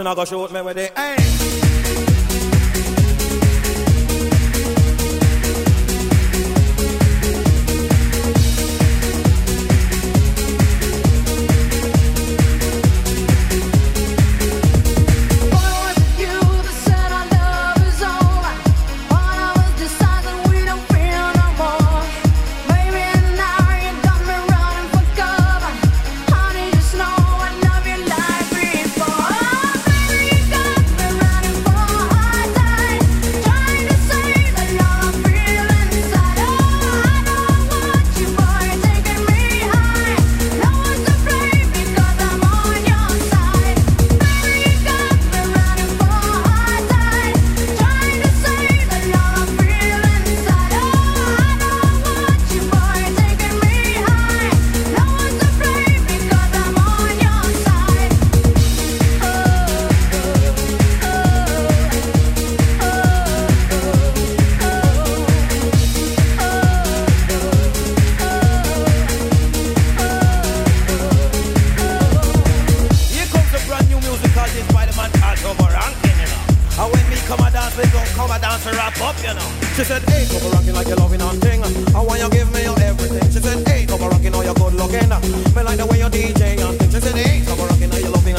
She not go shoot me with the aim. Come a dance, please don't come a dance and wrap up, you know. She said, hey, come a rockin' like you're loving on thing. I want you give me your everything. She said, hey, come a rockin' all you good looking. Me like the way you DJ on thing. She said, hey, come a rockin' how you're loving